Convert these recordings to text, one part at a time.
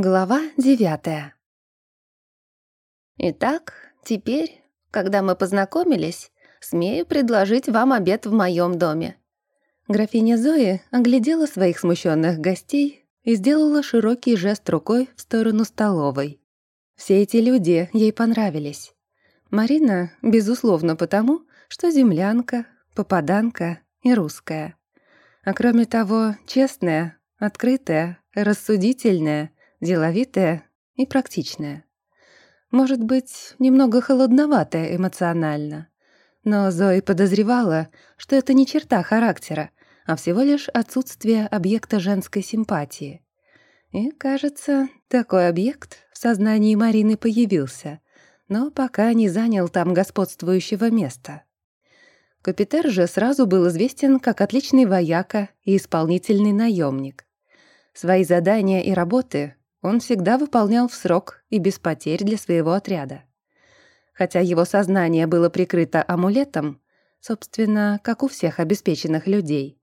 Глава девятая. Итак, теперь, когда мы познакомились, смею предложить вам обед в моем доме. Графиня Зои оглядела своих смущенных гостей и сделала широкий жест рукой в сторону столовой. Все эти люди ей понравились. Марина, безусловно, потому, что землянка, попаданка и русская. А кроме того, честная, открытая, рассудительная — деловитая и практичная. Может быть, немного холодноватая эмоционально. Но Зои подозревала, что это не черта характера, а всего лишь отсутствие объекта женской симпатии. И, кажется, такой объект в сознании Марины появился, но пока не занял там господствующего места. Капитер же сразу был известен как отличный вояка и исполнительный наемник. Свои задания и работы он всегда выполнял в срок и без потерь для своего отряда. Хотя его сознание было прикрыто амулетом, собственно, как у всех обеспеченных людей,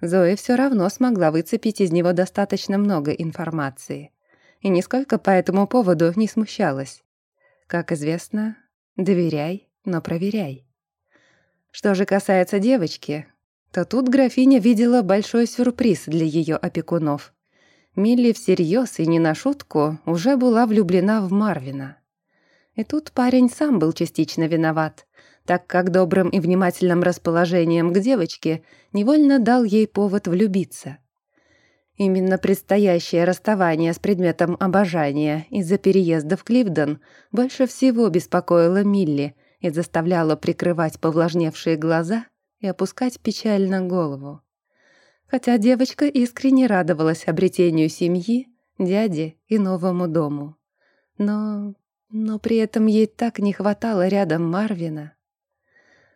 Зоя все равно смогла выцепить из него достаточно много информации. И нисколько по этому поводу не смущалась. Как известно, доверяй, но проверяй. Что же касается девочки, то тут графиня видела большой сюрприз для ее опекунов. Милли всерьез и не на шутку уже была влюблена в Марвина. И тут парень сам был частично виноват, так как добрым и внимательным расположением к девочке невольно дал ей повод влюбиться. Именно предстоящее расставание с предметом обожания из-за переезда в Кливден больше всего беспокоило Милли и заставляло прикрывать повлажневшие глаза и опускать печально голову хотя девочка искренне радовалась обретению семьи, дяди и новому дому. Но... но при этом ей так не хватало рядом Марвина.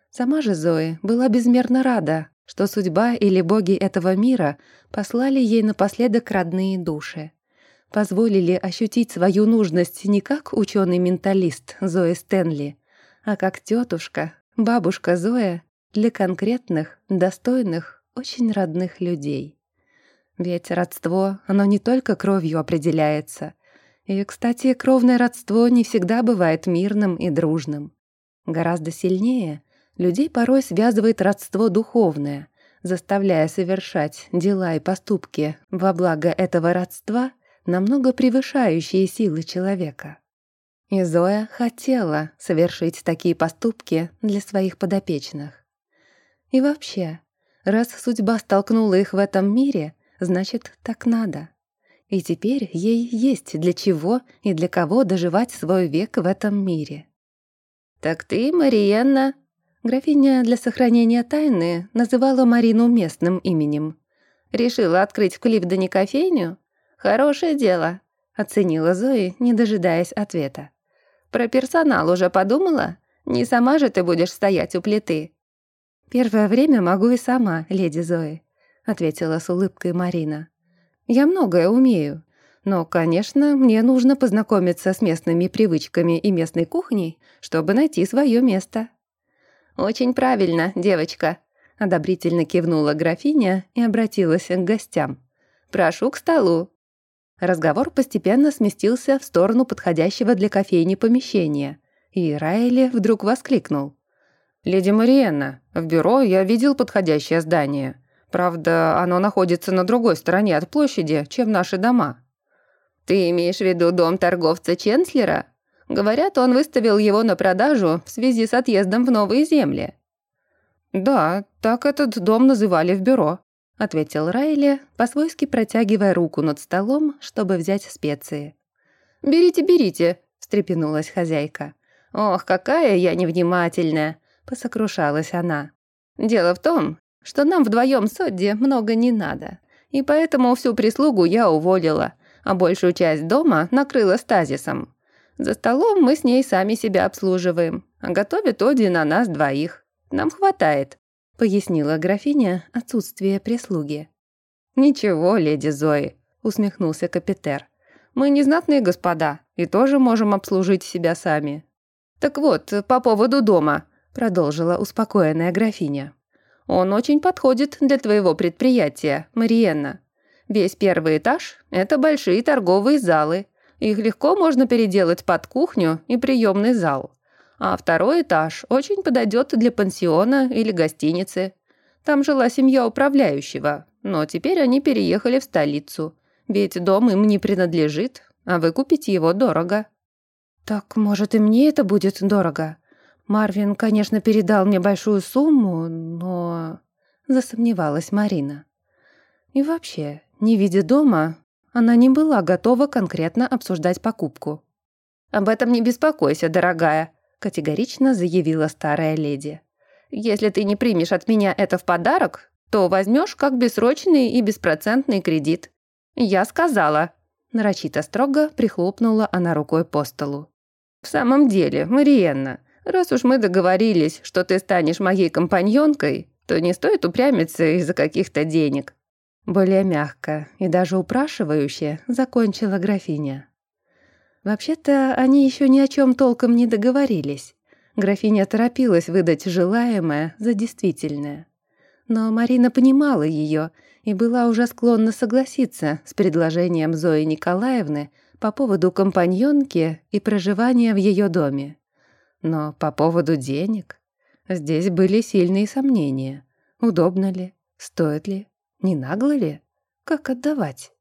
Сама же Зои была безмерно рада, что судьба или боги этого мира послали ей напоследок родные души. Позволили ощутить свою нужность не как ученый-менталист Зои Стэнли, а как тетушка, бабушка Зоя для конкретных, достойных, очень родных людей. Ведь родство, оно не только кровью определяется. И, кстати, кровное родство не всегда бывает мирным и дружным. Гораздо сильнее людей порой связывает родство духовное, заставляя совершать дела и поступки во благо этого родства, намного превышающие силы человека. И Зоя хотела совершить такие поступки для своих подопечных. И вообще, Раз судьба столкнула их в этом мире, значит, так надо. И теперь ей есть для чего и для кого доживать свой век в этом мире. «Так ты, Мариенна...» Графиня для сохранения тайны называла Марину местным именем. «Решила открыть в Кливдоне кофейню? Хорошее дело», — оценила Зои, не дожидаясь ответа. «Про персонал уже подумала? Не сама же ты будешь стоять у плиты. «Первое время могу и сама, леди Зои», — ответила с улыбкой Марина. «Я многое умею, но, конечно, мне нужно познакомиться с местными привычками и местной кухней, чтобы найти свое место». «Очень правильно, девочка», — одобрительно кивнула графиня и обратилась к гостям. «Прошу к столу». Разговор постепенно сместился в сторону подходящего для кофейни помещения, и Райли вдруг воскликнул. «Леди Мариенна, в бюро я видел подходящее здание. Правда, оно находится на другой стороне от площади, чем наши дома». «Ты имеешь в виду дом торговца Ченслера? Говорят, он выставил его на продажу в связи с отъездом в новые земли». «Да, так этот дом называли в бюро», — ответил Райли, по-свойски протягивая руку над столом, чтобы взять специи. «Берите, берите», — встрепенулась хозяйка. «Ох, какая я невнимательная! — посокрушалась она. «Дело в том, что нам вдвоем с Одди много не надо, и поэтому всю прислугу я уволила, а большую часть дома накрыла стазисом. За столом мы с ней сами себя обслуживаем, а готовит Одди на нас двоих. Нам хватает», — пояснила графиня отсутствие прислуги. «Ничего, леди Зои», — усмехнулся капитер. «Мы не знатные господа и тоже можем обслужить себя сами». «Так вот, по поводу дома», продолжила успокоенная графиня. «Он очень подходит для твоего предприятия, Мариенна. Весь первый этаж – это большие торговые залы. Их легко можно переделать под кухню и приемный зал. А второй этаж очень подойдет для пансиона или гостиницы. Там жила семья управляющего, но теперь они переехали в столицу. Ведь дом им не принадлежит, а выкупить его дорого. «Так, может, и мне это будет дорого? Марвин, конечно, передал мне большую сумму, но...» Засомневалась Марина. И вообще, не видя дома, она не была готова конкретно обсуждать покупку. «Об этом не беспокойся, дорогая», — категорично заявила старая леди. «Если ты не примешь от меня это в подарок, то возьмешь как бессрочный и беспроцентный кредит. Я сказала». Нарочито строго прихлопнула она рукой по столу. «В самом деле, Мариенна, раз уж мы договорились, что ты станешь моей компаньонкой, то не стоит упрямиться из-за каких-то денег. Более мягко и даже упрашивающе закончила графиня. Вообще-то они еще ни о чем толком не договорились. Графиня торопилась выдать желаемое за действительное. Но Марина понимала ее и была уже склонна согласиться с предложением Зои Николаевны по поводу компаньонки и проживания в ее доме. Но по поводу денег здесь были сильные сомнения. Удобно ли? Стоит ли? Не нагло ли? Как отдавать?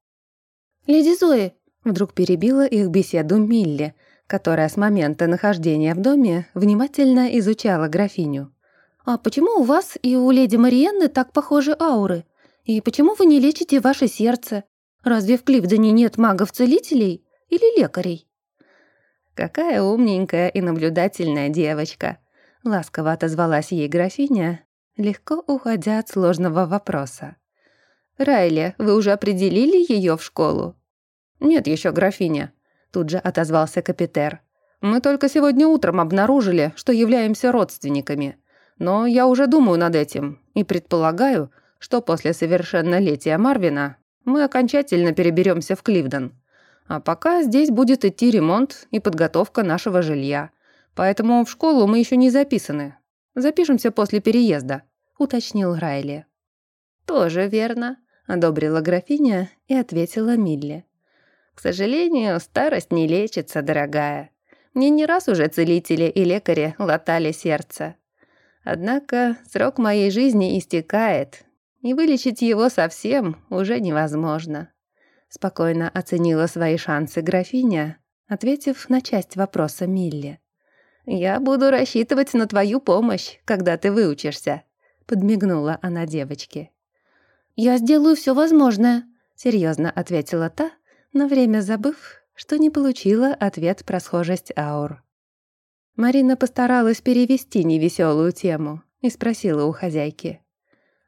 «Леди Зои!» — вдруг перебила их беседу Милли, которая с момента нахождения в доме внимательно изучала графиню. «А почему у вас и у леди Мариенны так похожи ауры? И почему вы не лечите ваше сердце? Разве в Кливдоне нет магов-целителей или лекарей?» «Какая умненькая и наблюдательная девочка!» — ласково отозвалась ей графиня, легко уходя от сложного вопроса. «Райли, вы уже определили ее в школу?» «Нет еще, графиня», — тут же отозвался капитер. «Мы только сегодня утром обнаружили, что являемся родственниками. Но я уже думаю над этим и предполагаю, что после совершеннолетия Марвина мы окончательно переберемся в Кливден. А пока здесь будет идти ремонт и подготовка нашего жилья. Поэтому в школу мы еще не записаны. Запишемся после переезда», — уточнил Райли. «Тоже верно», — одобрила графиня и ответила Милли. «К сожалению, старость не лечится, дорогая. Мне не раз уже целители и лекари латали сердце. Однако срок моей жизни истекает, и вылечить его совсем уже невозможно». Спокойно оценила свои шансы графиня, ответив на часть вопроса Милли. «Я буду рассчитывать на твою помощь, когда ты выучишься», — подмигнула она девочке. «Я сделаю все возможное», — серьезно ответила та, на время забыв, что не получила ответ про схожесть аур. Марина постаралась перевести невеселую тему и спросила у хозяйки.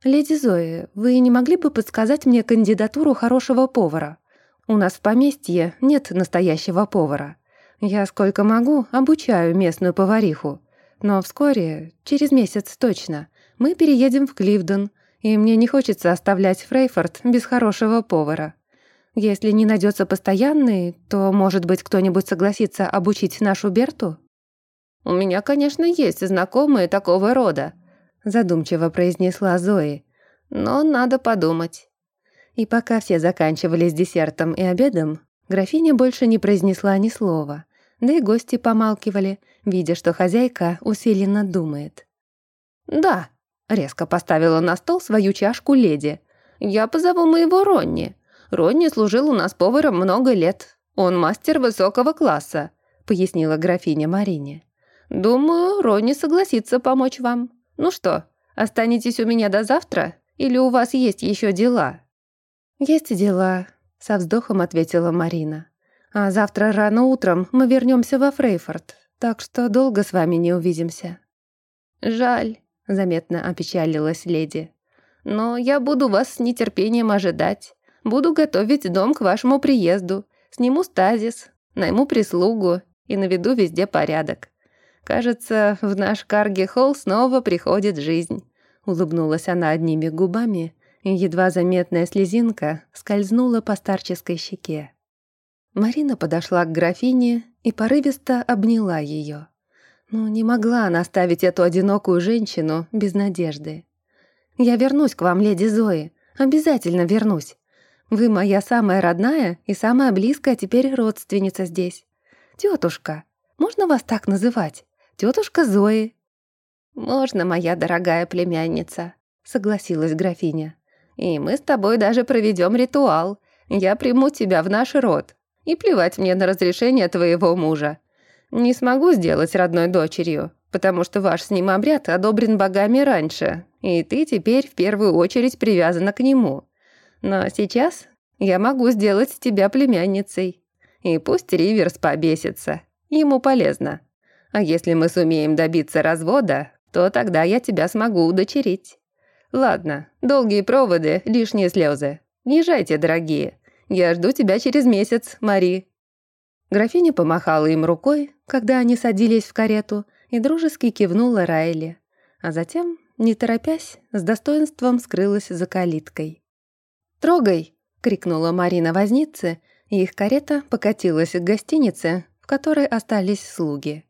«Леди Зои, вы не могли бы подсказать мне кандидатуру хорошего повара? У нас в поместье нет настоящего повара. Я сколько могу обучаю местную повариху. Но вскоре, через месяц точно, мы переедем в Кливден, и мне не хочется оставлять Фрейфорд без хорошего повара. Если не найдется постоянный, то, может быть, кто-нибудь согласится обучить нашу Берту?» «У меня, конечно, есть знакомые такого рода», задумчиво произнесла Зои. «Но надо подумать». И пока все заканчивали с десертом и обедом, графиня больше не произнесла ни слова, да и гости помалкивали, видя, что хозяйка усиленно думает. «Да», Резко поставила на стол свою чашку леди. «Я позову моего Ронни. Ронни служил у нас поваром много лет. Он мастер высокого класса», — пояснила графиня Марине. «Думаю, Ронни согласится помочь вам. Ну что, останетесь у меня до завтра? Или у вас есть еще дела?» «Есть дела», — со вздохом ответила Марина. «А завтра рано утром мы вернемся во Фрейфорд, так что долго с вами не увидимся». «Жаль», заметно опечалилась леди. «Но я буду вас с нетерпением ожидать. Буду готовить дом к вашему приезду. Сниму стазис, найму прислугу и наведу везде порядок. Кажется, в наш Карги-холл снова приходит жизнь». Улыбнулась она одними губами, и едва заметная слезинка скользнула по старческой щеке. Марина подошла к графине и порывисто обняла ее. Ну, не могла она оставить эту одинокую женщину без надежды. «Я вернусь к вам, леди Зои. Обязательно вернусь. Вы моя самая родная и самая близкая теперь родственница здесь. Тетушка, можно вас так называть? Тетушка Зои». «Можно, моя дорогая племянница», — согласилась графиня. «И мы с тобой даже проведем ритуал. Я приму тебя в наш род. И плевать мне на разрешение твоего мужа. Не смогу сделать родной дочерью, потому что ваш с ним обряд одобрен богами раньше, и ты теперь в первую очередь привязана к нему. Но сейчас я могу сделать тебя племянницей. И пусть Риверс побесится, ему полезно. А если мы сумеем добиться развода, то тогда я тебя смогу удочерить. Ладно, долгие проводы, лишние слезы. Езжайте, дорогие. Я жду тебя через месяц, Мари». Графиня помахала им рукой, когда они садились в карету, и дружески кивнула Райли, а затем, не торопясь, с достоинством скрылась за калиткой. «Трогай!» — крикнула Марина вознице, и их карета покатилась к гостинице, в которой остались слуги.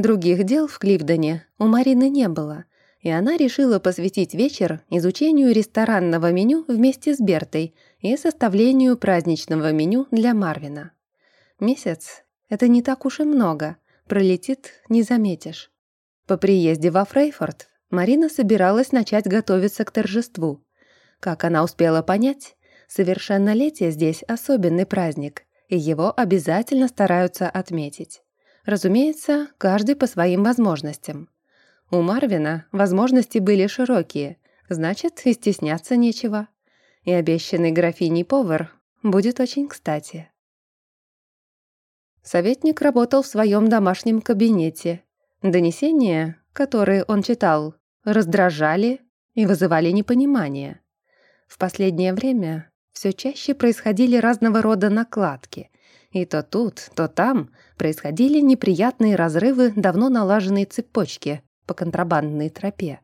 Других дел в Кливдоне у Марины не было, и она решила посвятить вечер изучению ресторанного меню вместе с Бертой и составлению праздничного меню для Марвина. Месяц — это не так уж и много, пролетит, не заметишь. По приезде во Фрейфорд Марина собиралась начать готовиться к торжеству. Как она успела понять, совершеннолетие здесь особенный праздник, и его обязательно стараются отметить. Разумеется, каждый по своим возможностям. У Марвина возможности были широкие, значит, и стесняться нечего. И обещанный графиней повар будет очень кстати. Советник работал в своем домашнем кабинете. Донесения, которые он читал, раздражали и вызывали непонимание. В последнее время все чаще происходили разного рода накладки, и то тут, то там происходили неприятные разрывы давно налаженной цепочки по контрабандной тропе.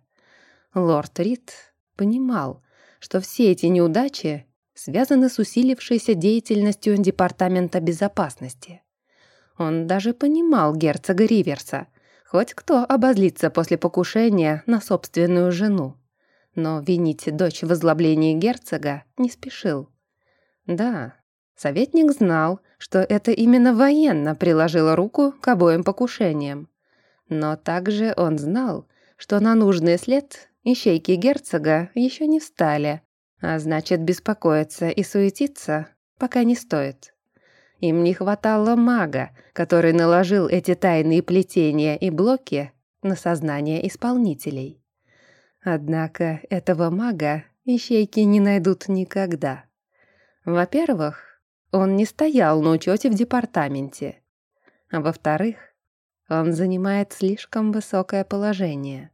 Лорд Рид понимал, что все эти неудачи связаны с усилившейся деятельностью Департамента безопасности. Он даже понимал герцога Риверса, хоть кто обозлится после покушения на собственную жену. Но винить дочь в озлоблении герцога не спешил. Да, советник знал, что это именно военно приложила руку к обоим покушениям. Но также он знал, что на нужный след ищейки герцога еще не встали, а значит, беспокоиться и суетиться пока не стоит. Им не хватало мага, который наложил эти тайные плетения и блоки на сознание исполнителей. Однако этого мага ищейки не найдут никогда. Во-первых, он не стоял на учете в департаменте. А во-вторых, он занимает слишком высокое положение.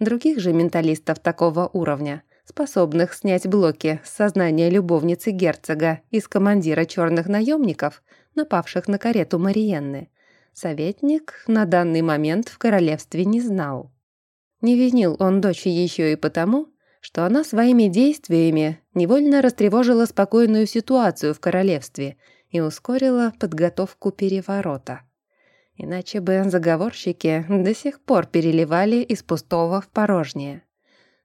Других же менталистов такого уровня способных снять блоки с сознания любовницы герцога из командира черных наемников, напавших на карету Мариенны, советник на данный момент в королевстве не знал. Не винил он дочь еще и потому, что она своими действиями невольно растревожила спокойную ситуацию в королевстве и ускорила подготовку переворота. Иначе бы заговорщики до сих пор переливали из пустого в порожнее.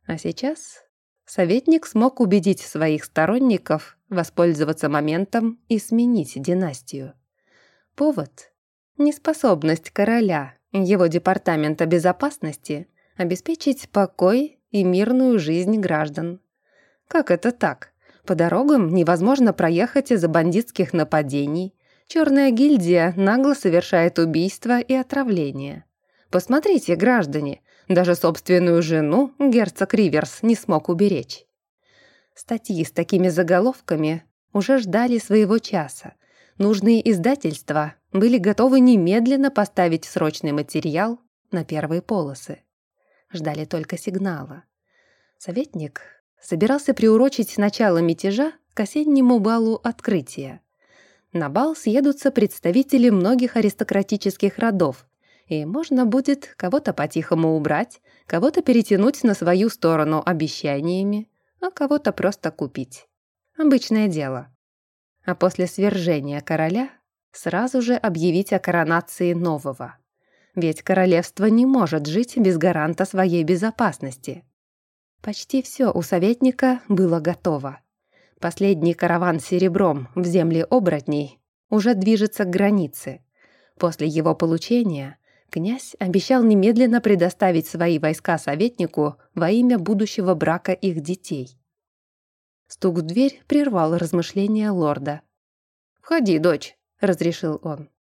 А сейчас советник смог убедить своих сторонников воспользоваться моментом и сменить династию. Повод – неспособность короля, его департамента безопасности, обеспечить покой и мирную жизнь граждан. Как это так? По дорогам невозможно проехать из-за бандитских нападений. Черная гильдия нагло совершает убийства и отравления. Посмотрите, граждане, даже собственную жену герцог Риверс не смог уберечь. Статьи с такими заголовками уже ждали своего часа. Нужные издательства были готовы немедленно поставить срочный материал на первые полосы. Ждали только сигнала. Советник собирался приурочить начало мятежа к осеннему балу открытия. На бал съедутся представители многих аристократических родов, и можно будет кого-то по-тихому убрать, кого-то перетянуть на свою сторону обещаниями, а кого-то просто купить. Обычное дело. А после свержения короля сразу же объявить о коронации нового. Ведь королевство не может жить без гаранта своей безопасности. Почти все у советника было готово. Последний караван с серебром в земли оборотней уже движется к границе. После его получения князь обещал немедленно предоставить свои войска советнику во имя будущего брака их детей. Стук в дверь прервал размышления лорда. «Входи, дочь», — разрешил он.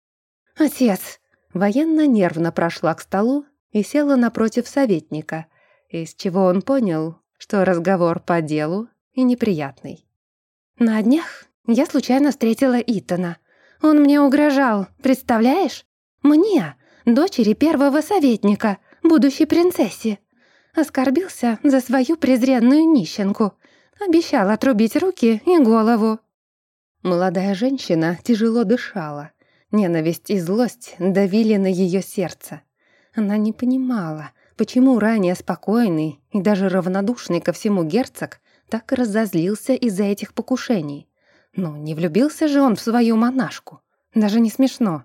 «Отец!» Военно нервно прошла к столу и села напротив советника, из чего он понял, что разговор по делу и неприятный. «На днях я случайно встретила Итана. Он мне угрожал, представляешь? Мне, дочери первого советника, будущей принцессе. Оскорбился за свою презренную нищенку. Обещал отрубить руки и голову. Молодая женщина тяжело дышала. Ненависть и злость давили на ее сердце. Она не понимала, почему ранее спокойный и даже равнодушный ко всему герцог так разозлился из-за этих покушений. Ну, не влюбился же он в свою монашку. Даже не смешно.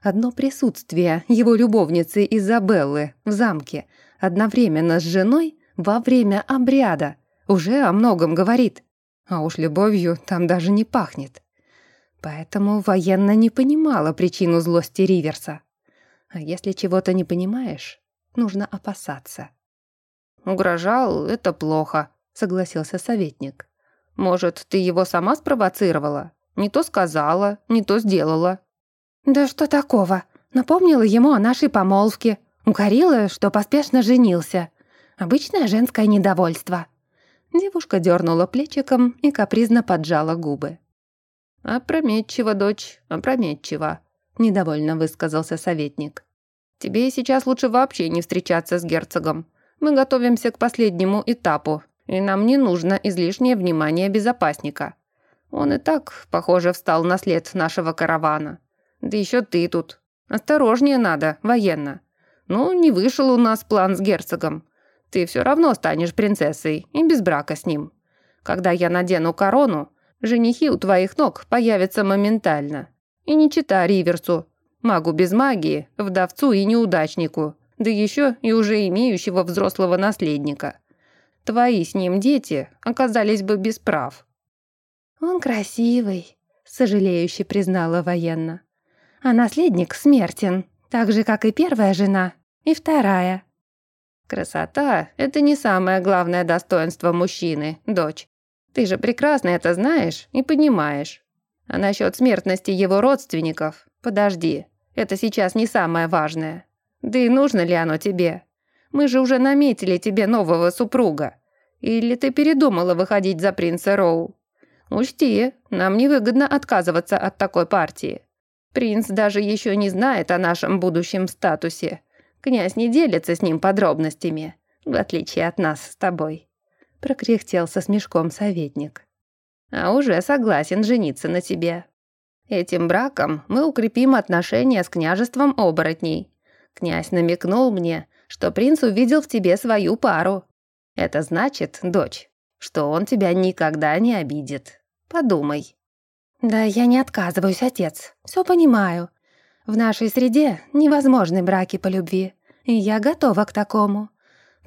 Одно присутствие его любовницы Изабеллы в замке одновременно с женой во время обряда уже о многом говорит. А уж любовью там даже не пахнет. Поэтому военно не понимала причину злости Риверса. А если чего-то не понимаешь, нужно опасаться. «Угрожал — это плохо», — согласился советник. «Может, ты его сама спровоцировала? Не то сказала, не то сделала». «Да что такого? Напомнила ему о нашей помолвке. Укорила, что поспешно женился. Обычное женское недовольство». Девушка дернула плечиком и капризно поджала губы. «Опрометчиво, дочь, опрометчиво», — недовольно высказался советник. «Тебе сейчас лучше вообще не встречаться с герцогом. Мы готовимся к последнему этапу, и нам не нужно излишнее внимание безопасника. Он и так, похоже, встал на след нашего каравана. Да еще ты тут. Осторожнее надо, военно. Ну, не вышел у нас план с герцогом. Ты все равно станешь принцессой и без брака с ним. Когда я надену корону, женихи у твоих ног появятся моментально. И не чита Риверсу, магу без магии, вдовцу и неудачнику, да еще и уже имеющего взрослого наследника. Твои с ним дети оказались бы без прав». «Он красивый», — сожалеюще признала военно. «А наследник смертен, так же, как и первая жена, и вторая». «Красота — это не самое главное достоинство мужчины, дочь. Ты же прекрасно это знаешь и понимаешь. А насчет смертности его родственников, подожди, это сейчас не самое важное. Да и нужно ли оно тебе? Мы же уже наметили тебе нового супруга. Или ты передумала выходить за принца Роу? Учти, нам невыгодно отказываться от такой партии. Принц даже еще не знает о нашем будущем статусе. Князь не делится с ним подробностями, в отличие от нас с тобой», — прокряхтел со смешком советник. «А уже согласен жениться на тебе. Этим браком мы укрепим отношения с княжеством оборотней. Князь намекнул мне, что принц увидел в тебе свою пару. Это значит, дочь, что он тебя никогда не обидит. Подумай». «Да я не отказываюсь, отец. Все понимаю. В нашей среде невозможны браки по любви, и я готова к такому.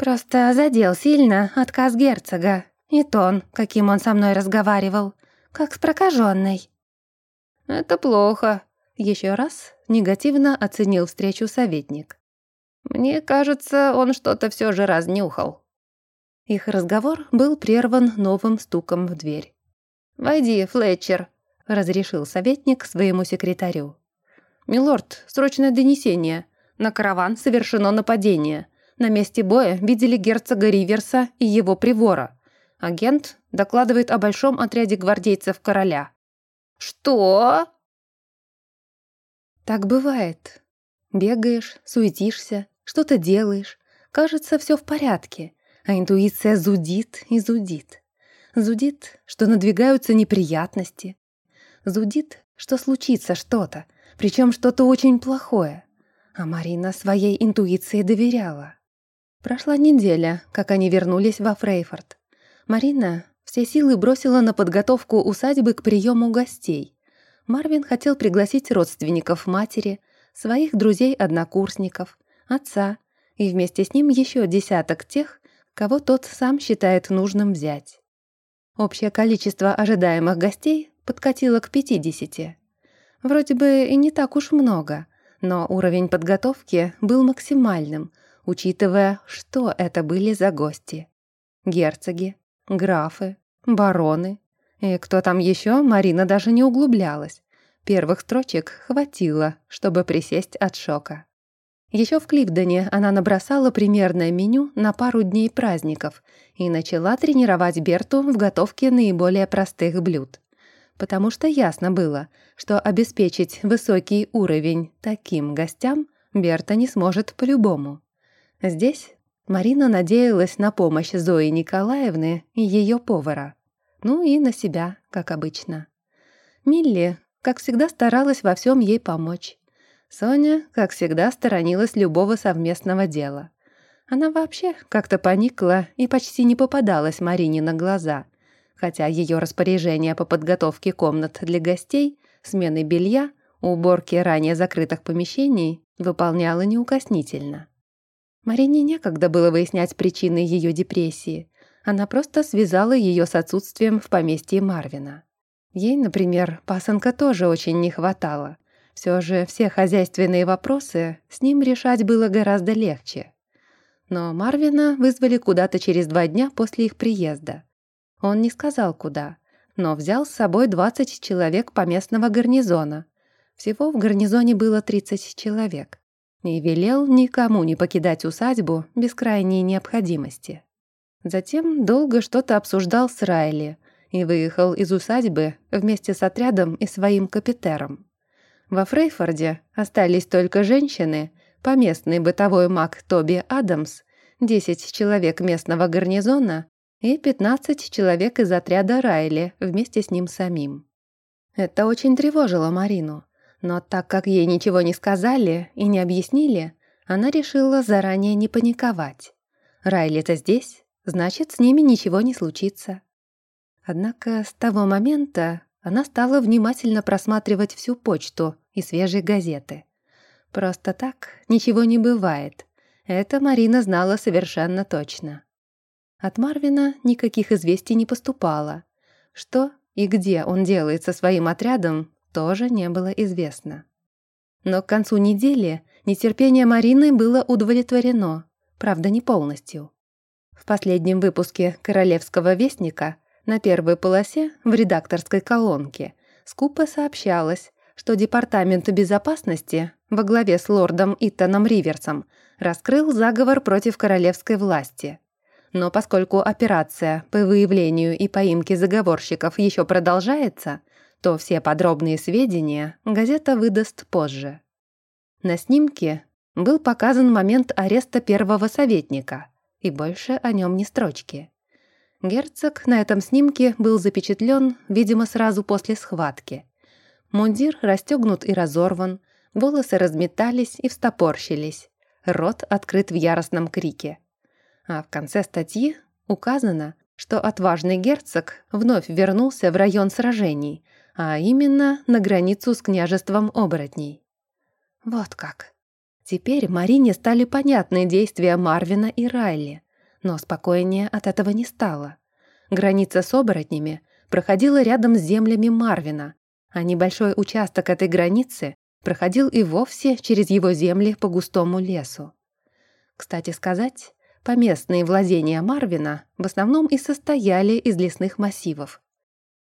Просто задел сильно отказ герцога и тон, каким он со мной разговаривал, как с прокаженной. «Это плохо», — еще раз негативно оценил встречу советник. «Мне кажется, он что-то все же разнюхал». Их разговор был прерван новым стуком в дверь. «Войди, Флетчер», — разрешил советник своему секретарю. «Милорд, срочное донесение. На караван совершено нападение. На месте боя видели герцога Риверса и его привора. Агент докладывает о большом отряде гвардейцев короля». «Что?» Так бывает. Бегаешь, суетишься, что-то делаешь. Кажется, все в порядке, а интуиция зудит и зудит. Зудит, что надвигаются неприятности. Зудит, что случится что-то, причем что-то очень плохое. А Марина своей интуиции доверяла. Прошла неделя, как они вернулись во Фрейфорд. Марина все силы бросила на подготовку усадьбы к приему гостей. Марвин хотел пригласить родственников матери, своих друзей-однокурсников, отца и вместе с ним еще десяток тех, кого тот сам считает нужным взять. Общее количество ожидаемых гостей подкатило к 50. Вроде бы и не так уж много, но уровень подготовки был максимальным, учитывая, что это были за гости. Герцоги, графы, бароны. И кто там еще, Марина даже не углублялась. Первых строчек хватило, чтобы присесть от шока. Еще в Кливдоне она набросала примерное меню на пару дней праздников и начала тренировать Берту в готовке наиболее простых блюд. Потому что ясно было, что обеспечить высокий уровень таким гостям Берта не сможет по-любому. Здесь Марина надеялась на помощь Зои Николаевны и ее повара. Ну и на себя, как обычно. Милли, как всегда, старалась во всем ей помочь. Соня, как всегда, сторонилась любого совместного дела. Она вообще как-то поникла и почти не попадалась Марине на глаза, хотя ее распоряжения по подготовке комнат для гостей, смены белья, уборки ранее закрытых помещений выполняла неукоснительно. Марине некогда было выяснять причины ее депрессии. Она просто связала ее с отсутствием в поместье Марвина. Ей, например, пасынка тоже очень не хватало. Все же все хозяйственные вопросы с ним решать было гораздо легче. Но Марвина вызвали куда-то через два дня после их приезда. Он не сказал, куда, но взял с собой 20 человек поместного гарнизона. Всего в гарнизоне было 30 человек. И велел никому не покидать усадьбу без крайней необходимости. Затем долго что-то обсуждал с Райли и выехал из усадьбы вместе с отрядом и своим капитером. Во Фрейфорде остались только женщины, поместный бытовой маг Тоби Адамс, 10 человек местного гарнизона и 15 человек из отряда Райли вместе с ним самим. Это очень тревожило Марину, но так как ей ничего не сказали и не объяснили, она решила заранее не паниковать. Райли-то здесь, значит, с ними ничего не случится. Однако с того момента она стала внимательно просматривать всю почту и свежие газеты. Просто так ничего не бывает. Это Марина знала совершенно точно. От Марвина никаких известий не поступало. Что и где он делает со своим отрядом, тоже не было известно. Но к концу недели нетерпение Марины было удовлетворено, правда, не полностью. В последнем выпуске «Королевского вестника» на первой полосе в редакторской колонке скупо сообщалось, что Департамент безопасности во главе с лордом Иттоном Риверсом раскрыл заговор против королевской власти. Но поскольку операция по выявлению и поимке заговорщиков еще продолжается, то все подробные сведения газета выдаст позже. На снимке был показан момент ареста первого советника, и больше о нем ни строчки. Герцог на этом снимке был запечатлен, видимо, сразу после схватки – Мундир расстегнут и разорван, волосы разметались и встопорщились, рот открыт в яростном крике. А в конце статьи указано, что отважный герцог вновь вернулся в район сражений, а именно на границу с княжеством оборотней. Вот как. Теперь Марине стали понятны действия Марвина и Райли, но спокойнее от этого не стало. Граница с оборотнями проходила рядом с землями Марвина, а небольшой участок этой границы проходил и вовсе через его земли по густому лесу. Кстати сказать, поместные владения Марвина в основном и состояли из лесных массивов.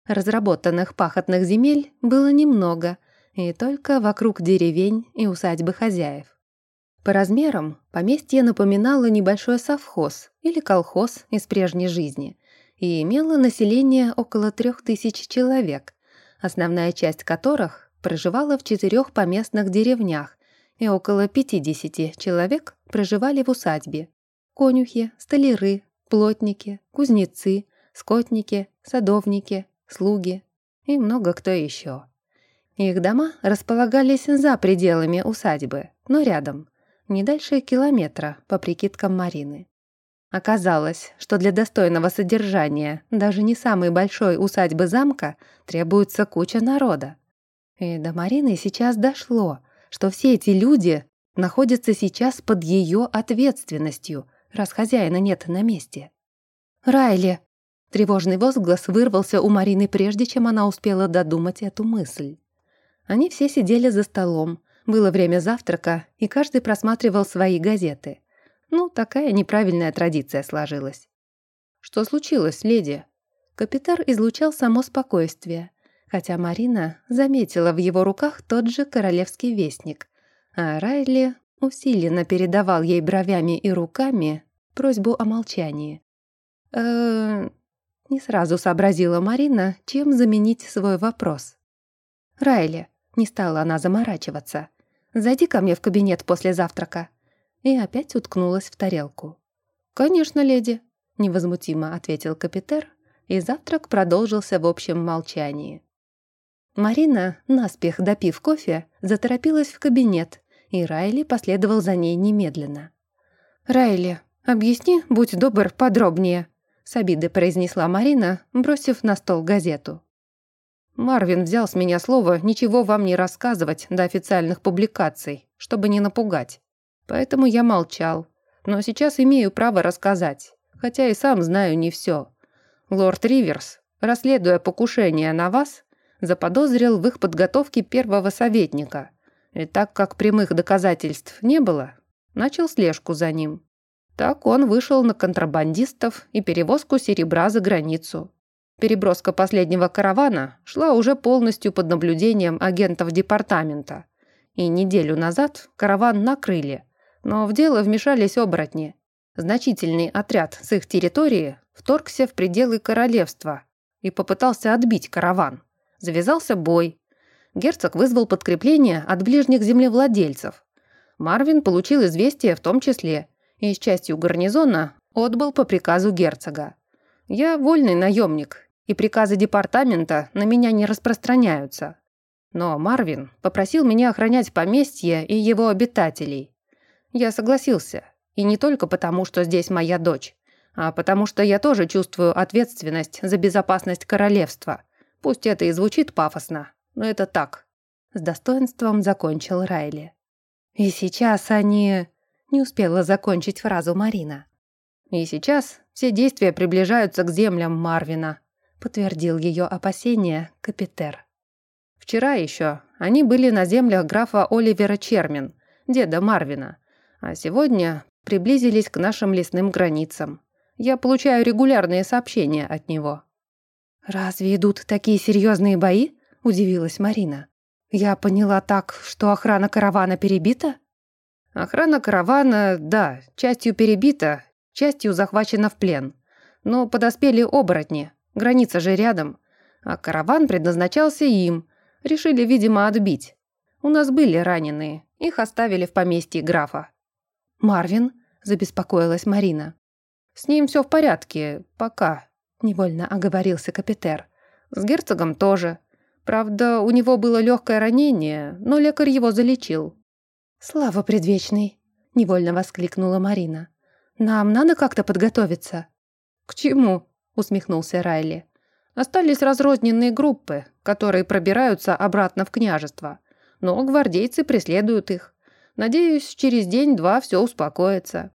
Разработанных пахотных земель было немного, и только вокруг деревень и усадьбы хозяев. По размерам поместье напоминало небольшой совхоз или колхоз из прежней жизни и имело население около трех тысяч человек, основная часть которых проживала в четырех поместных деревнях, и около 50 человек проживали в усадьбе. Конюхи, столяры, плотники, кузнецы, скотники, садовники, слуги и много кто еще. Их дома располагались за пределами усадьбы, но рядом, не дальше километра, по прикидкам Марины. Оказалось, что для достойного содержания даже не самой большой усадьбы замка требуется куча народа. И до Марины сейчас дошло, что все эти люди находятся сейчас под ее ответственностью, раз хозяина нет на месте. «Райли!» Тревожный возглас вырвался у Марины прежде, чем она успела додумать эту мысль. Они все сидели за столом. Было время завтрака, и каждый просматривал свои газеты. Ну, такая неправильная традиция сложилась. «Что случилось, леди?» Капитар излучал само спокойствие, хотя Марина заметила в его руках тот же королевский вестник, а Райли усиленно передавал ей бровями и руками просьбу о молчании. э Не сразу сообразила Марина, чем заменить свой вопрос. «Райли», — не стала она заморачиваться, «зайди ко мне в кабинет после завтрака». И опять уткнулась в тарелку. «Конечно, леди», — невозмутимо ответил капитер, и завтрак продолжился в общем молчании. Марина, наспех допив кофе, заторопилась в кабинет, и Райли последовал за ней немедленно. «Райли, объясни, будь добр, подробнее», — с обидой произнесла Марина, бросив на стол газету. «Марвин взял с меня слово ничего вам не рассказывать до официальных публикаций, чтобы не напугать. Поэтому я молчал, но сейчас имею право рассказать, хотя и сам знаю не все. Лорд Риверс, расследуя покушение на вас, заподозрил в их подготовке первого советника – и так как прямых доказательств не было, начал слежку за ним. Так он вышел на контрабандистов и перевозку серебра за границу. Переброска последнего каравана шла уже полностью под наблюдением агентов департамента. И неделю назад караван накрыли, но в дело вмешались оборотни. Значительный отряд с их территории вторгся в пределы королевства и попытался отбить караван. Завязался бой, герцог вызвал подкрепление от ближних землевладельцев. Марвин получил известие в том числе и с частью гарнизона отбыл по приказу герцога. Я вольный наемник, и приказы департамента на меня не распространяются. Но Марвин попросил меня охранять поместье и его обитателей. Я согласился, и не только потому, что здесь моя дочь, а потому что я тоже чувствую ответственность за безопасность королевства. Пусть это и звучит пафосно, но это так». С достоинством закончил Райли. «И сейчас они...» Не успела закончить фразу Марина. «И сейчас все действия приближаются к землям Марвина», подтвердил ее опасения Капитер. «Вчера еще они были на землях графа Оливера Чермин, деда Марвина, а сегодня приблизились к нашим лесным границам. Я получаю регулярные сообщения от него». «Разве идут такие серьезные бои?» – удивилась Марина. «Я поняла так, что охрана каравана перебита?» «Охрана каравана, да, частью перебита, частью захвачена в плен. Но подоспели оборотни, граница же рядом. А караван предназначался им. Решили, видимо, отбить. У нас были раненые, их оставили в поместье графа». «Марвин?» – забеспокоилась Марина. «С ним все в порядке, пока», – невольно оговорился капитер. «С герцогом тоже. Правда, у него было легкое ранение, но лекарь его залечил. «Слава предвечный!» — невольно воскликнула Марина. «Нам надо как-то подготовиться». «К чему?» — усмехнулся Райли. «Остались разрозненные группы, которые пробираются обратно в княжество, но гвардейцы преследуют их. Надеюсь, через день-два все успокоится.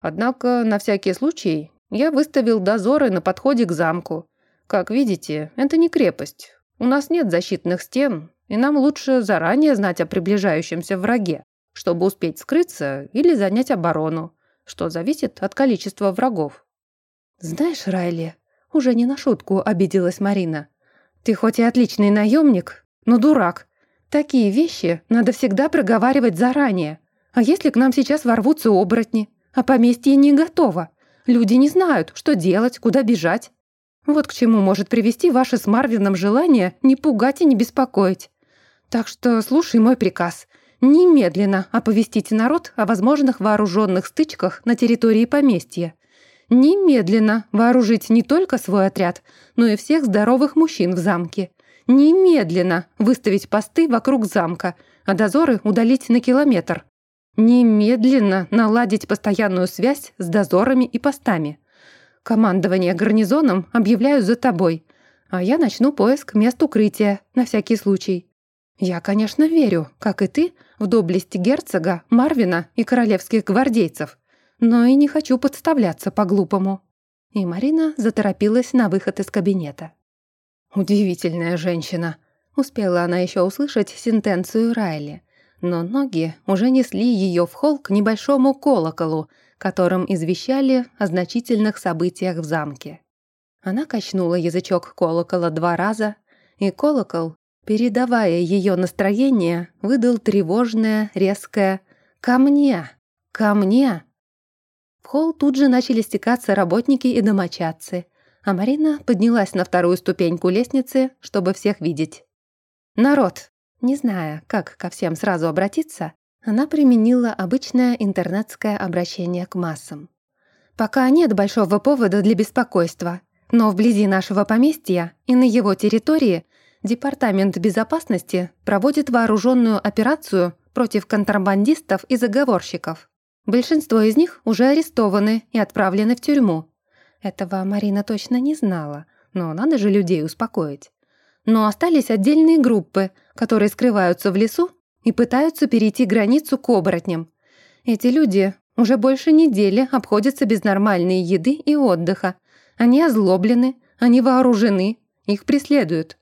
Однако, на всякий случай, я выставил дозоры на подходе к замку. Как видите, это не крепость, у нас нет защитных стен, и нам лучше заранее знать о приближающемся враге, чтобы успеть скрыться или занять оборону, что зависит от количества врагов. Знаешь, Райли, уже не на шутку обиделась Марина. Ты хоть и отличный наемник, но дурак. Такие вещи надо всегда проговаривать заранее. А если к нам сейчас ворвутся оборотни, а поместье не готово? Люди не знают, что делать, куда бежать. Вот к чему может привести ваше с Марвином желание не пугать и не беспокоить. Так что слушай мой приказ. Немедленно оповестите народ о возможных вооруженных стычках на территории поместья. Немедленно вооружить не только свой отряд, но и всех здоровых мужчин в замке. Немедленно выставить посты вокруг замка, а дозоры удалить на километр. Немедленно наладить постоянную связь с дозорами и постами. Командование гарнизоном объявляю за тобой, а я начну поиск мест укрытия, на всякий случай. Я, конечно, верю, как и ты, в доблесть герцога, Марвина и королевских гвардейцев, но и не хочу подставляться по-глупому. и Марина заторопилась на выход из кабинета. «Удивительная женщина», — успела она еще услышать сентенцию Райли, но ноги уже несли ее в холл к небольшому колоколу, которым извещали о значительных событиях в замке. Она качнула язычок колокола два раза, и колокол, передавая ее настроение, выдал тревожное, резкое «Ко мне! Ко мне!». В холл тут же начали стекаться работники и домочадцы, а Марина поднялась на вторую ступеньку лестницы, чтобы всех видеть. «Народ!» Не зная, как ко всем сразу обратиться, она применила обычное интернетское обращение к массам. «Пока нет большого повода для беспокойства, но вблизи нашего поместья и на его территории Департамент безопасности проводит вооруженную операцию против контрабандистов и заговорщиков. Большинство из них уже арестованы и отправлены в тюрьму. Этого Марина точно не знала, но надо же людей успокоить. Но остались отдельные группы, которые скрываются в лесу и пытаются перейти границу к оборотням. Эти люди уже больше недели обходятся без нормальной еды и отдыха. Они озлоблены, они вооружены, их преследуют.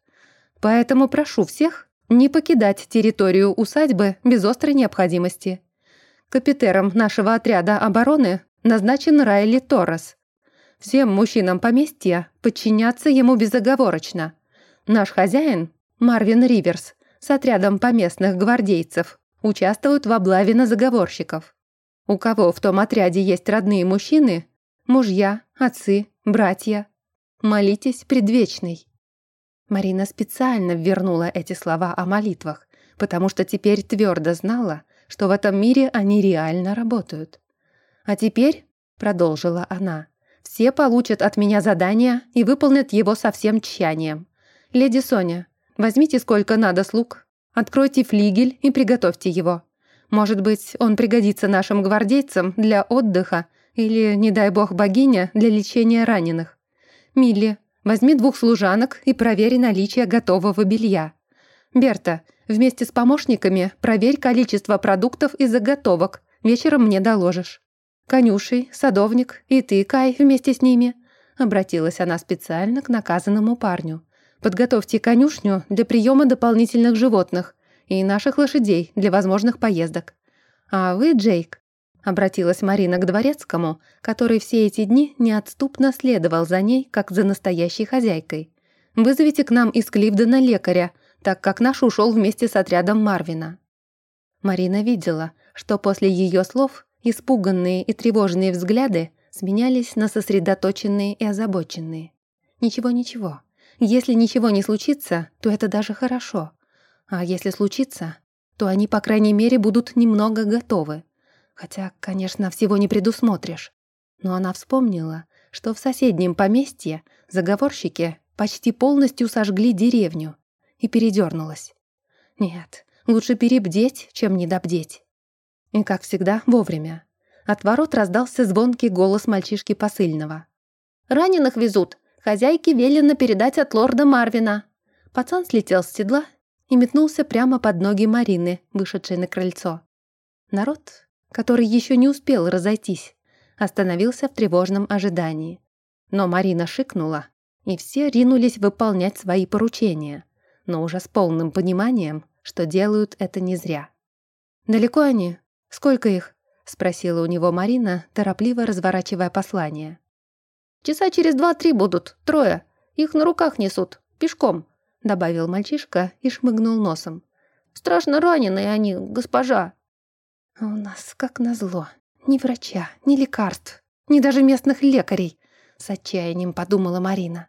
Поэтому прошу всех не покидать территорию усадьбы без острой необходимости. Капитером нашего отряда обороны назначен Райли Торрес. Всем мужчинам поместья подчиняться ему безоговорочно. Наш хозяин, Марвин Риверс, с отрядом поместных гвардейцев, участвуют в облаве на заговорщиков. У кого в том отряде есть родные мужчины, мужья, отцы, братья, молитесь предвечной. Марина специально вернула эти слова о молитвах, потому что теперь твердо знала, что в этом мире они реально работают. «А теперь», — продолжила она, — «все получат от меня задание и выполнят его со всем тщанием. Леди Соня, возьмите сколько надо слуг, откройте флигель и приготовьте его. Может быть, он пригодится нашим гвардейцам для отдыха или, не дай бог богиня, для лечения раненых. Милли, возьми двух служанок и проверь наличие готового белья. Берта, Вместе с помощниками проверь количество продуктов и заготовок. Вечером мне доложишь. Конюшей, садовник и ты, Кай, вместе с ними. Обратилась она специально к наказанному парню. Подготовьте конюшню для приема дополнительных животных и наших лошадей для возможных поездок. А вы, Джейк, обратилась Марина к дворецкому, который все эти дни неотступно следовал за ней, как за настоящей хозяйкой. Вызовите к нам из Кливдена лекаря, так как наш ушел вместе с отрядом Марвина. Марина видела, что после ее слов испуганные и тревожные взгляды сменялись на сосредоточенные и озабоченные. Ничего-ничего. Если ничего не случится, то это даже хорошо. А если случится, то они, по крайней мере, будут немного готовы. Хотя, конечно, всего не предусмотришь. Но она вспомнила, что в соседнем поместье заговорщики почти полностью сожгли деревню, и передернулась. Нет, лучше перебдеть, чем недобдеть. И, как всегда, вовремя. От ворот раздался звонкий голос мальчишки посыльного. «Раненых везут. Хозяйке велено передать от лорда Марвина». Пацан слетел с седла и метнулся прямо под ноги Марины, вышедшей на крыльцо. Народ, который еще не успел разойтись, остановился в тревожном ожидании. Но Марина шикнула, и все ринулись выполнять свои поручения но уже с полным пониманием, что делают это не зря. «Далеко они? Сколько их?» — спросила у него Марина, торопливо разворачивая послание. «Часа через два-три будут, трое. Их на руках несут, пешком», — добавил мальчишка и шмыгнул носом. «Страшно раненые они, госпожа». «У нас, как назло, ни врача, ни лекарств, ни даже местных лекарей», — с отчаянием подумала Марина.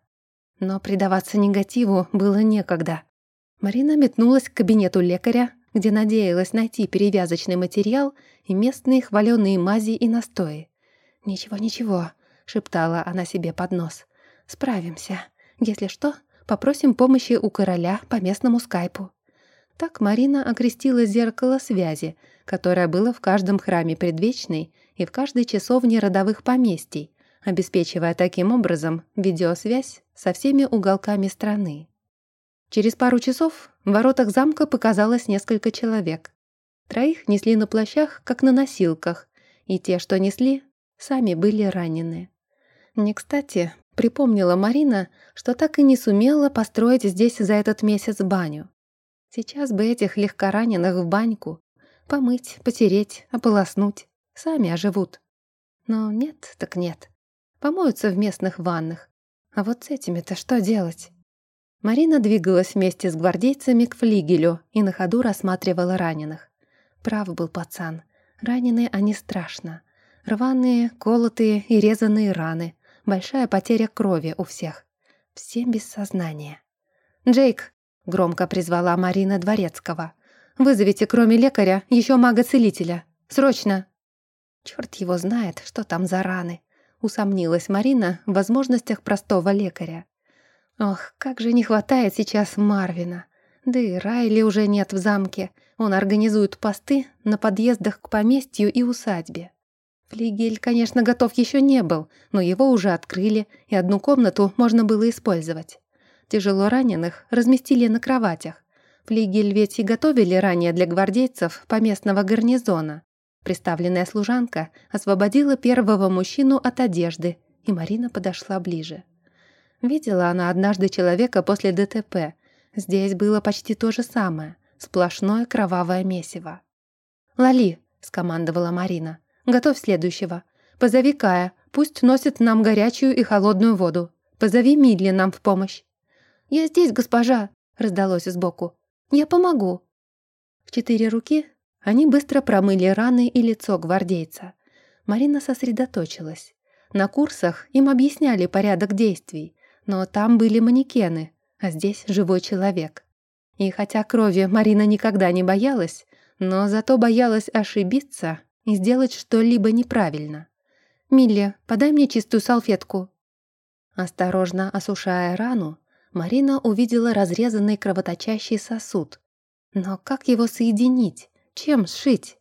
Но предаваться негативу было некогда. Марина метнулась к кабинету лекаря, где надеялась найти перевязочный материал и местные хваленые мази и настои. «Ничего, ничего», — шептала она себе под нос. «Справимся. Если что, попросим помощи у короля по местному скайпу». Так Марина окрестила зеркало связи, которое было в каждом храме предвечной и в каждой часовне родовых поместий, обеспечивая таким образом видеосвязь со всеми уголками страны. Через пару часов в воротах замка показалось несколько человек. Троих несли на плащах, как на носилках, и те, что несли, сами были ранены. Не кстати, припомнила Марина, что так и не сумела построить здесь за этот месяц баню. Сейчас бы этих легкораненых в баньку. Помыть, потереть, ополоснуть. Сами оживут. Но нет, так нет. Помоются в местных ваннах. А вот с этими-то что делать? Марина двигалась вместе с гвардейцами к флигелю и на ходу рассматривала раненых. Прав был пацан. Раненые они страшно. Рваные, колотые и резанные раны. Большая потеря крови у всех. Все без сознания. «Джейк!» — громко призвала Марина Дворецкого. «Вызовите, кроме лекаря, еще мага-целителя. Срочно!» Черт его знает, что там за раны. Усомнилась Марина в возможностях простого лекаря. Ох, как же не хватает сейчас Марвина. Да и Райли уже нет в замке. Он организует посты на подъездах к поместью и усадьбе. Флигель, конечно, готов еще не был, но его уже открыли, и одну комнату можно было использовать. Тяжело раненых разместили на кроватях. Флигель ведь и готовили ранее для гвардейцев поместного гарнизона. Приставленная служанка освободила первого мужчину от одежды, и Марина подошла ближе. Видела она однажды человека после ДТП. Здесь было почти то же самое. Сплошное кровавое месиво. «Лали», — скомандовала Марина, — «готовь следующего. Позови Кая, пусть носит нам горячую и холодную воду. Позови Мидли нам в помощь». «Я здесь, госпожа», — раздалось сбоку. «Я помогу». В четыре руки они быстро промыли раны и лицо гвардейца. Марина сосредоточилась. На курсах им объясняли порядок действий, но там были манекены, а здесь живой человек. И хотя крови Марина никогда не боялась, но зато боялась ошибиться и сделать что-либо неправильно. «Милли, подай мне чистую салфетку». Осторожно осушая рану, Марина увидела разрезанный кровоточащий сосуд. Но как его соединить? Чем сшить?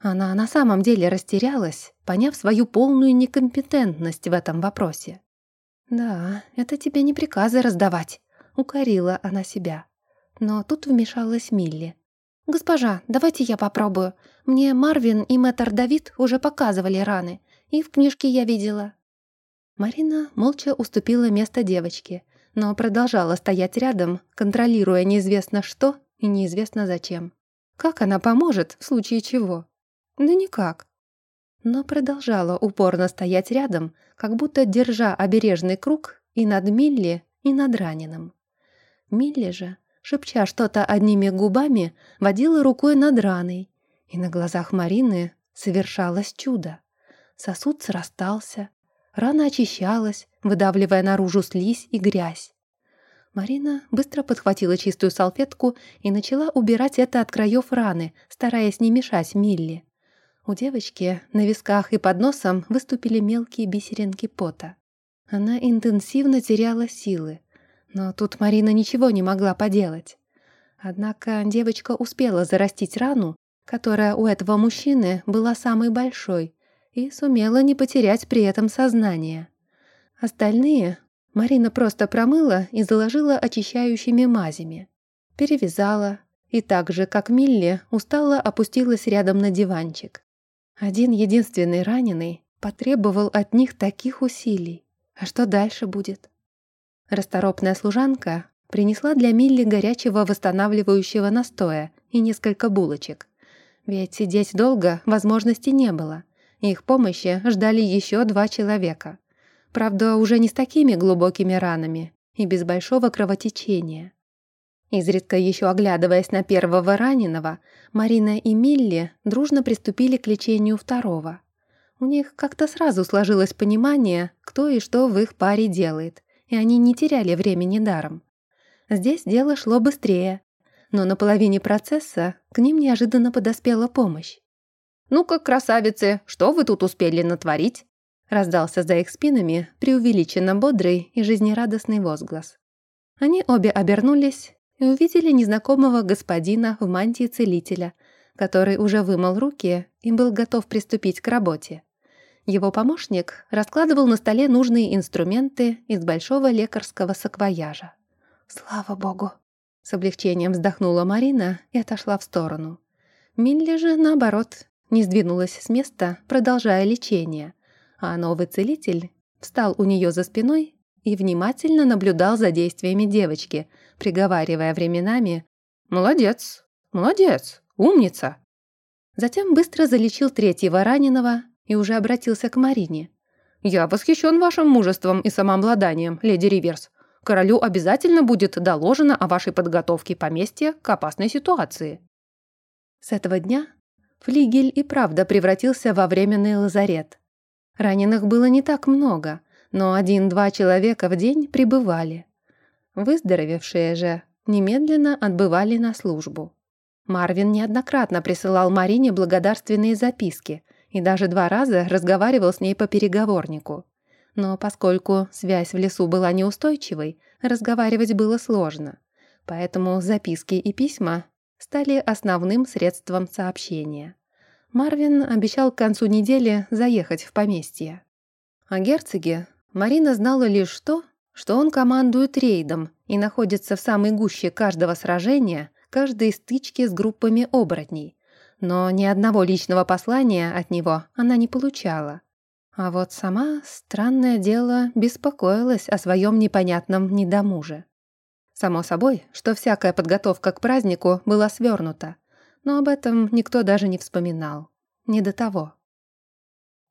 Она на самом деле растерялась, поняв свою полную некомпетентность в этом вопросе. «Да, это тебе не приказы раздавать», — укорила она себя. Но тут вмешалась Милли. «Госпожа, давайте я попробую. Мне Марвин и мэтр Давид уже показывали раны, и в книжке я видела». Марина молча уступила место девочке, но продолжала стоять рядом, контролируя неизвестно что и неизвестно зачем. Как она поможет, в случае чего? Да никак. Но продолжала упорно стоять рядом, как будто держа обережный круг и над Милли, и над раненым. Милли же, шепча что-то одними губами, водила рукой над раной, и на глазах Марины совершалось чудо. Сосуд срастался, рана очищалась, выдавливая наружу слизь и грязь. Марина быстро подхватила чистую салфетку и начала убирать это от краев раны, стараясь не мешать Милли. У девочки на висках и под носом выступили мелкие бисеринки пота. Она интенсивно теряла силы, но тут Марина ничего не могла поделать. Однако девочка успела зарастить рану, которая у этого мужчины была самой большой, и сумела не потерять при этом сознание. Остальные Марина просто промыла и заложила очищающими мазями. Перевязала и так же, как Милли, устало опустилась рядом на диванчик. Один единственный раненый потребовал от них таких усилий. А что дальше будет? Расторопная служанка принесла для Милли горячего восстанавливающего настоя и несколько булочек. Ведь сидеть долго возможности не было. Их помощи ждали еще два человека. Правда, уже не с такими глубокими ранами и без большого кровотечения. Изредка еще оглядываясь на первого раненого, Марина и Милли дружно приступили к лечению второго. У них как-то сразу сложилось понимание, кто и что в их паре делает, и они не теряли времени даром. Здесь дело шло быстрее, но на половине процесса к ним неожиданно подоспела помощь. «Ну-ка, красавицы, что вы тут успели натворить?» Раздался за их спинами преувеличенно бодрый и жизнерадостный возглас. Они обе обернулись и увидели незнакомого господина в мантии целителя, который уже вымыл руки и был готов приступить к работе. Его помощник раскладывал на столе нужные инструменты из большого лекарского саквояжа. «Слава богу!» — с облегчением вздохнула Марина и отошла в сторону. Милли же, наоборот, не сдвинулась с места, продолжая лечение — а новый целитель встал у нее за спиной и внимательно наблюдал за действиями девочки, приговаривая временами «Молодец, молодец, умница». Затем быстро залечил третьего раненого и уже обратился к Марине. «Я восхищен вашим мужеством и самообладанием, леди Риверс. Королю обязательно будет доложено о вашей подготовке поместья к опасной ситуации». С этого дня флигель и правда превратился во временный лазарет. Раненых было не так много, но один-два человека в день прибывали. Выздоровевшие же немедленно отбывали на службу. Марвин неоднократно присылал Марине благодарственные записки и даже два раза разговаривал с ней по переговорнику. Но поскольку связь в лесу была неустойчивой, разговаривать было сложно. Поэтому записки и письма стали основным средством сообщения. Марвин обещал к концу недели заехать в поместье. О герцоге Марина знала лишь то, что он командует рейдом и находится в самой гуще каждого сражения, каждой стычки с группами оборотней. Но ни одного личного послания от него она не получала. А вот сама, странное дело, беспокоилась о своем непонятном недомуже. Само собой, что всякая подготовка к празднику была свернута, но об этом никто даже не вспоминал. Не до того.